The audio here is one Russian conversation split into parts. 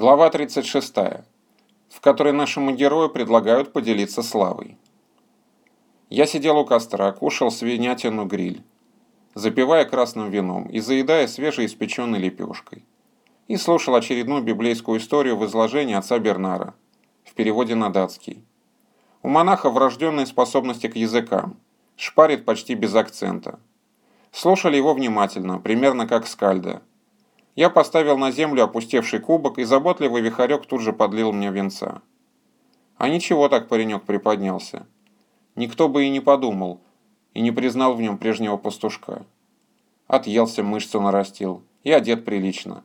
Глава 36, в которой нашему герою предлагают поделиться славой. Я сидел у костра, кушал свинятину гриль, запивая красным вином и заедая свежеиспеченной лепешкой, и слушал очередную библейскую историю в изложении отца Бернара, в переводе на датский. У монаха врожденные способности к языкам, шпарит почти без акцента. Слушали его внимательно, примерно как скальда – я поставил на землю опустевший кубок, и заботливый вихарек тут же подлил мне венца. А ничего так паренек приподнялся. Никто бы и не подумал, и не признал в нем прежнего пастушка. Отъелся, мышцу нарастил, и одет прилично.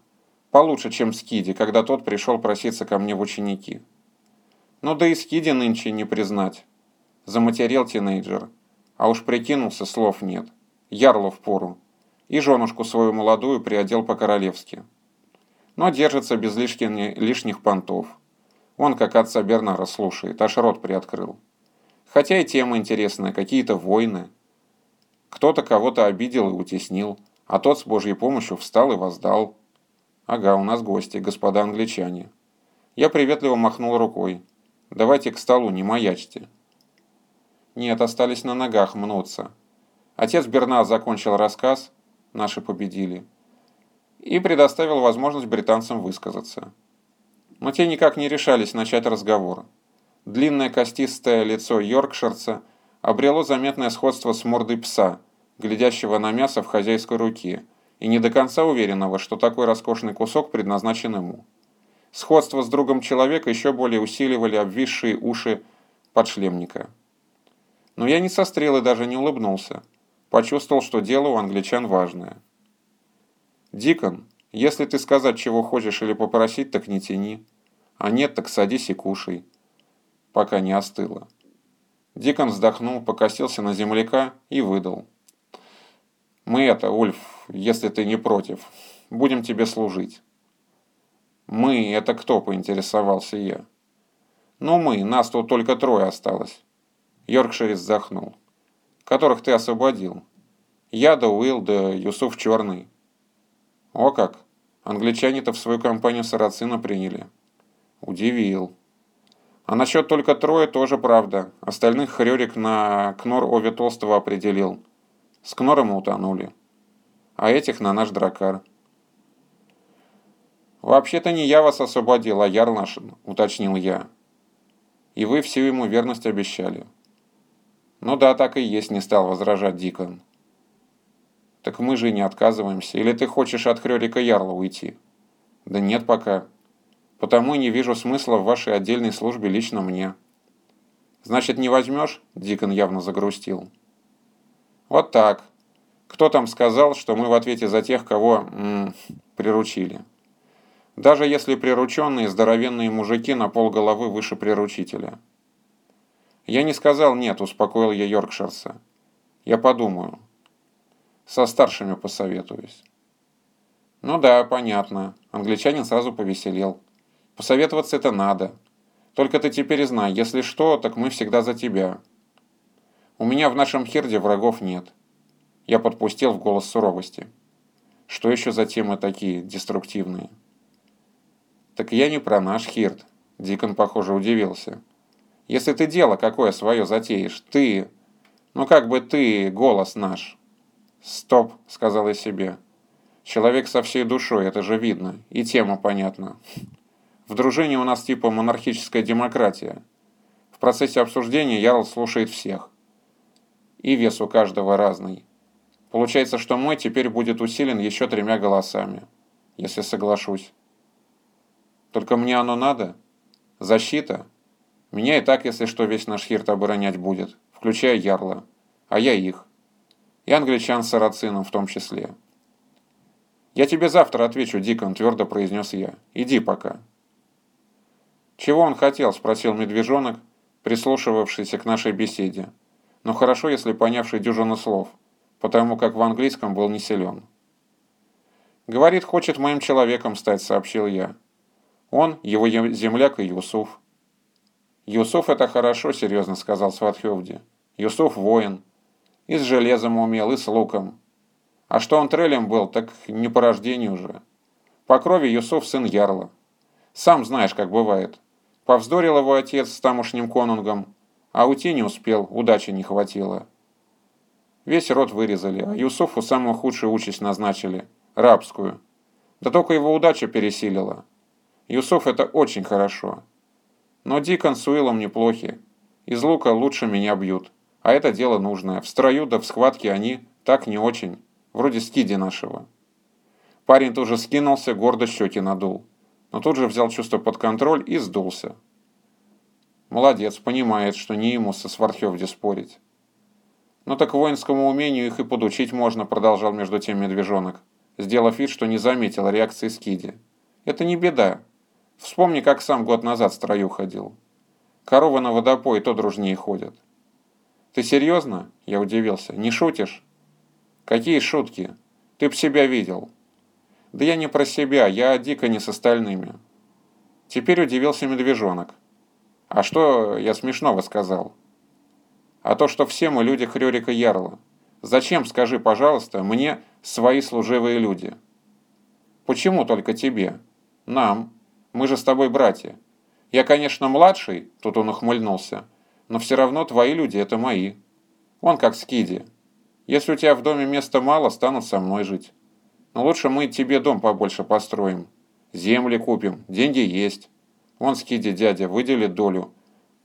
Получше, чем Скиди, когда тот пришел проситься ко мне в ученики. Ну да и Скиди нынче не признать. Заматерел тинейджер. А уж прикинулся, слов нет. Ярло в пору и женушку свою молодую приодел по-королевски. Но держится без лишних, лишних понтов. Он, как отца Бернара, слушает, аж рот приоткрыл. Хотя и тема интересная, какие-то войны. Кто-то кого-то обидел и утеснил, а тот с Божьей помощью встал и воздал. Ага, у нас гости, господа англичане. Я приветливо махнул рукой. Давайте к столу, не маячьте. Нет, остались на ногах мнуться. Отец Берна закончил рассказ, наши победили, и предоставил возможность британцам высказаться. Но те никак не решались начать разговор. Длинное костистое лицо Йоркширца обрело заметное сходство с мордой пса, глядящего на мясо в хозяйской руке, и не до конца уверенного, что такой роскошный кусок предназначен ему. Сходство с другом человека еще более усиливали обвисшие уши подшлемника. Но я не сострел и даже не улыбнулся. Почувствовал, что дело у англичан важное. «Дикон, если ты сказать, чего хочешь или попросить, так не тяни. А нет, так садись и кушай, пока не остыло». Дикон вздохнул, покосился на земляка и выдал. «Мы это, Ульф, если ты не против, будем тебе служить». «Мы — это кто?» — поинтересовался я. «Ну мы, нас тут только трое осталось». Йоркширец вздохнул которых ты освободил. Я да Уилл да Юсуф Черный. О как! Англичане-то в свою компанию Сарацина приняли. Удивил. А насчет только трое тоже правда. Остальных Хрёрик на Кнор Ови Толстого определил. С Кнором утонули. А этих на наш дракар. «Вообще-то не я вас освободил, а Ярл наш», — уточнил я. «И вы всю ему верность обещали». «Ну да, так и есть», — не стал возражать Дикон. «Так мы же и не отказываемся. Или ты хочешь от Хрёрика Ярла уйти?» «Да нет пока. Потому и не вижу смысла в вашей отдельной службе лично мне». «Значит, не возьмешь?» — Дикон явно загрустил. «Вот так. Кто там сказал, что мы в ответе за тех, кого м -м, приручили?» Даже если прирученные здоровенные мужики на полголовы выше приручителя. «Я не сказал нет», — успокоил я Йоркширса. «Я подумаю. Со старшими посоветуюсь». «Ну да, понятно». Англичанин сразу повеселел. «Посоветоваться это надо. Только ты теперь знай, если что, так мы всегда за тебя. У меня в нашем хирде врагов нет». Я подпустил в голос суровости. «Что еще за темы такие деструктивные?» «Так я не про наш хирд», — Дикон, похоже, удивился. Если ты дело какое свое затеешь, ты... Ну как бы ты, голос наш. Стоп, сказал я себе. Человек со всей душой, это же видно. И тема понятна. В дружине у нас типа монархическая демократия. В процессе обсуждения Ярл слушает всех. И вес у каждого разный. Получается, что мой теперь будет усилен еще тремя голосами, если соглашусь. Только мне оно надо? Защита? Меня и так, если что, весь наш хирт оборонять будет, включая Ярла. А я их. И англичан с сарацином в том числе. «Я тебе завтра отвечу, Дикон», — твердо произнес я. «Иди пока». «Чего он хотел?» — спросил медвежонок, прислушивавшийся к нашей беседе. Но хорошо, если понявший дюжину слов, потому как в английском был не силен. «Говорит, хочет моим человеком стать», — сообщил я. Он, его земляк и Юсуф. «Юсуф это хорошо», — серьезно сказал Сватхевди. «Юсуф воин. И с железом умел, и с луком. А что он трелем был, так не по рождению уже. По крови Юсуф сын Ярла. Сам знаешь, как бывает. Повздорил его отец с тамошним конунгом, а уйти не успел, удачи не хватило. Весь род вырезали, а Юсуфу самую худшую участь назначили – рабскую. Да только его удача пересилила. Юсуф – это очень хорошо. Но Дикон с Уиллом неплохи. Из лука лучше меня бьют. А это дело нужное. В строю да в схватке они так не очень. Вроде скиди нашего. Парень тоже скинулся, гордо щеки надул. Но тут же взял чувство под контроль и сдулся. Молодец, понимает, что не ему со Свархевди спорить. «Ну так воинскому умению их и подучить можно», — продолжал между тем медвежонок, сделав вид, что не заметил реакции Скиди. «Это не беда. Вспомни, как сам год назад в строю ходил. Коровы на водопой то дружнее ходят». «Ты серьезно?» — я удивился. «Не шутишь?» «Какие шутки? Ты б себя видел». «Да я не про себя, я дико не с остальными». Теперь удивился медвежонок. «А что я смешного сказал?» а то, что все мы люди Хрёрика Ярла. Зачем, скажи, пожалуйста, мне свои служивые люди? Почему только тебе? Нам. Мы же с тобой братья. Я, конечно, младший, тут он ухмыльнулся, но все равно твои люди – это мои. Он как Скиди. Если у тебя в доме места мало, станут со мной жить. Но лучше мы тебе дом побольше построим. Земли купим, деньги есть. Он Скиди, дядя, выделит долю.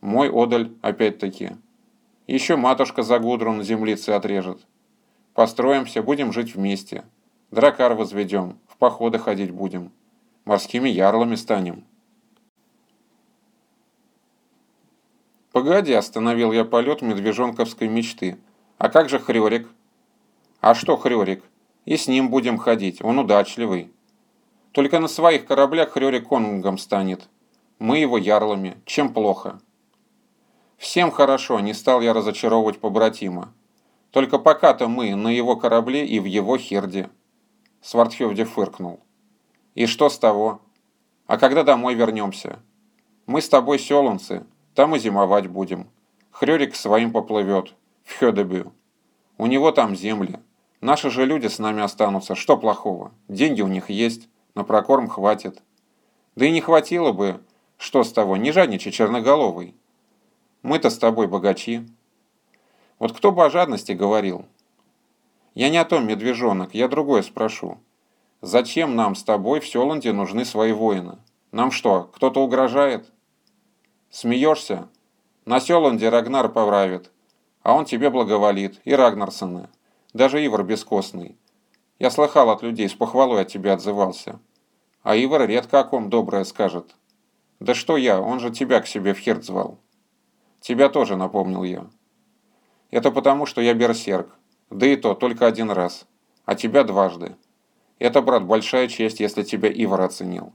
Мой одаль, опять-таки. Еще матушка за Гудрун землицы отрежет. Построимся, будем жить вместе. Дракар возведем, в походы ходить будем. Морскими ярлами станем. Погоди, остановил я полет медвежонковской мечты. А как же Хрёрик? А что Хрёрик? И с ним будем ходить, он удачливый. Только на своих кораблях Хрёрик конунгом станет. Мы его ярлами, чем плохо. Всем хорошо, не стал я разочаровывать побратима. Только пока-то мы на его корабле и в его херде. Свардхевди фыркнул. И что с того? А когда домой вернемся? Мы с тобой селунцы, там и зимовать будем. Хрёрик своим поплывет, в Хёдебю. У него там земли. Наши же люди с нами останутся, что плохого? Деньги у них есть, на прокорм хватит. Да и не хватило бы, что с того, не жадничай черноголовый. Мы-то с тобой богачи. Вот кто бы о жадности говорил? Я не о том, медвежонок, я другое спрошу. Зачем нам с тобой в Селанде нужны свои воины? Нам что, кто-то угрожает? Смеешься? На Селанде Рагнар поправит, а он тебе благоволит, и Рагнарсоны, даже Ивар бескостный. Я слыхал от людей, с похвалой от тебя отзывался. А Ивар редко о ком доброе скажет. Да что я, он же тебя к себе в херт звал. Тебя тоже напомнил я. Это потому, что я берсерк. Да и то только один раз. А тебя дважды. Это, брат, большая честь, если тебя Ивар оценил.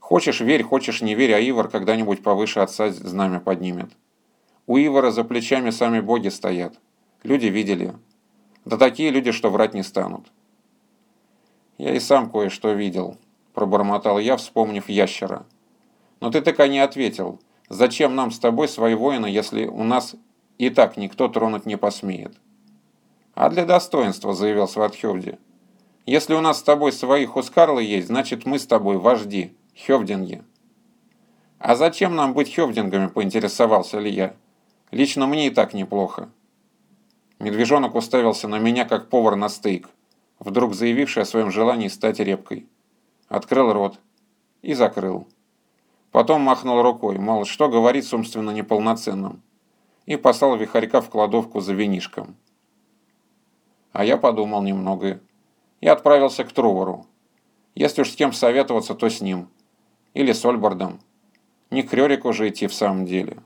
Хочешь верь, хочешь не верь, а Ивар когда-нибудь повыше отца знамя поднимет. У Ивара за плечами сами боги стоят. Люди видели. Да такие люди, что врать не станут. Я и сам кое-что видел, пробормотал я, вспомнив ящера. Но ты так и не ответил. Зачем нам с тобой свои воины, если у нас и так никто тронуть не посмеет? А для достоинства, заявил Сватхевди. Если у нас с тобой свои хускарлы есть, значит мы с тобой вожди, хевдинги. А зачем нам быть хевдингами, поинтересовался ли я. Лично мне и так неплохо. Медвежонок уставился на меня, как повар на стейк, вдруг заявивший о своем желании стать репкой. Открыл рот и закрыл. Потом махнул рукой, мол, что говорит с умственно неполноценным, и послал вихарька в кладовку за винишком. А я подумал немного и отправился к Трувору. Если уж с кем советоваться, то с ним. Или с Ольбордом. Не к Рёрику же идти в самом деле.